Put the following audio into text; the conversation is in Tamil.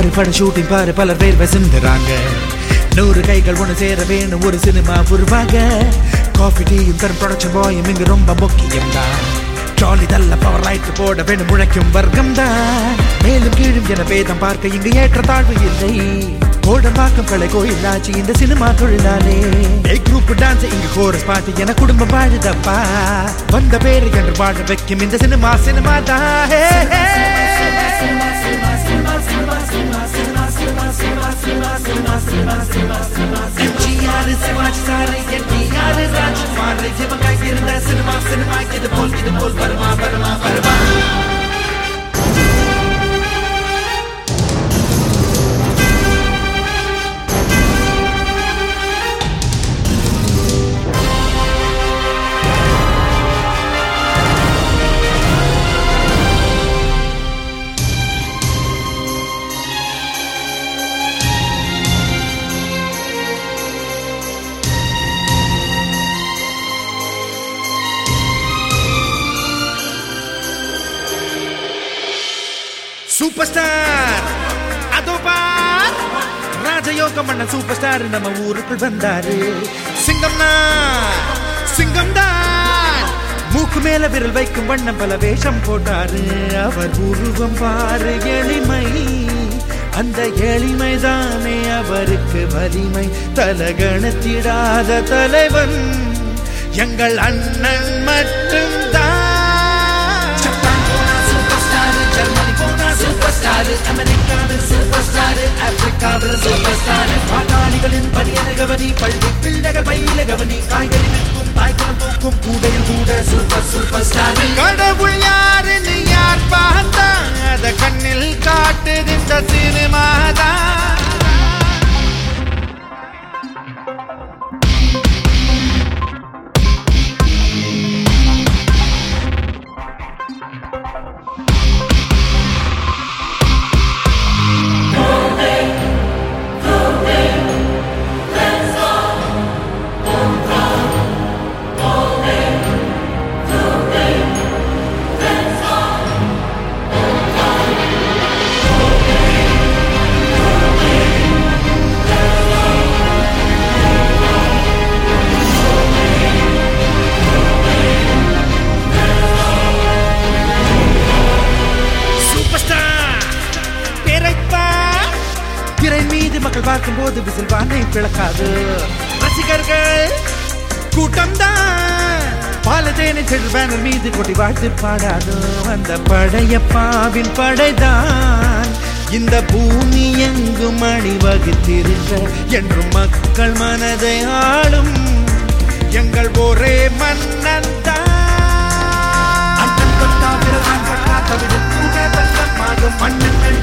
பாரு பட ஷூட்டிங் பாரு பலர் பேர் வசிந்துறாங்க. நூறு கைகள் ஒன்று சேர வேணும் ஒரு சினிமா உருவாக. காஃபி டீயும் தரும் ப்ரொடக்ஷன் பாயும் இங்கு ரொம்ப முக்கியம் தான் ட்ராலி தள்ள பவர் லைட் போட வேணும் முழைக்கும் வர்க்கம் தான் மேலும் கீழும் என பேதம் பார்க்க இங்கு ஏற்ற தாழ்வு இல்லை. கோடம்பாக்கம் கலை கோயிலாச்சு இந்த சினிமா தொழிலாளே குரூப் டான்ஸ் இங்கு கோரஸ் பாட்டு என குடும்பம் வாழுதப்பா வந்த பேரு என்று வாழ வைக்கும் இந்த சினிமா சினிமா தான் Sırma sırma gidip ol gidip ol super star அதோ பார்! ராஜயோகம் பண்ண சூப்பர் ஸ்டார் நம்ம ஊருக்குள் வந்தாரு. சிங்கம்னா சிங்கம் தான் மூக்கு மேல விரல் வைக்கும் வண்ணம் பல வேஷம் போட்டாரு. அவர் உருவம் பாரு எளிமை. அந்த எளிமைதானே அவருக்கு வலிமை. தலகணத்திடாத தலைவன். எங்கள் அண்ணன் மட்டும்தான். ஆப்பிரிக்காவில் சூப்பர் பாட்டாளிகளின் பணியன கவனி பள்ளி பிள்ளக பையில கவனி. காய்கறி விற்கும் தாய்க்கணம் போக்கும் கூடையில் கூட சூப்பர் சூப்பர் ஸ்டார் கடவுள் யாருன்னு யார்? பார்த்தா அத கண்ணில் காட்டுது இந்த சினிமாதான். போது விசில் வானை பிளக்காது. ரசிகர்கள் கூட்டம் தான் பாலதேனை செல் பேனர் மீது கொட்டி வாழ்த்து பாடாது. அந்த படையப்பாவின் படைதான். இந்த பூமி எங்கும் அணிவகுத்திருக்க என்றும் மக்கள் மனதை ஆளும் எங்கள் ஒரே மன்னன் தான் அண்ணன்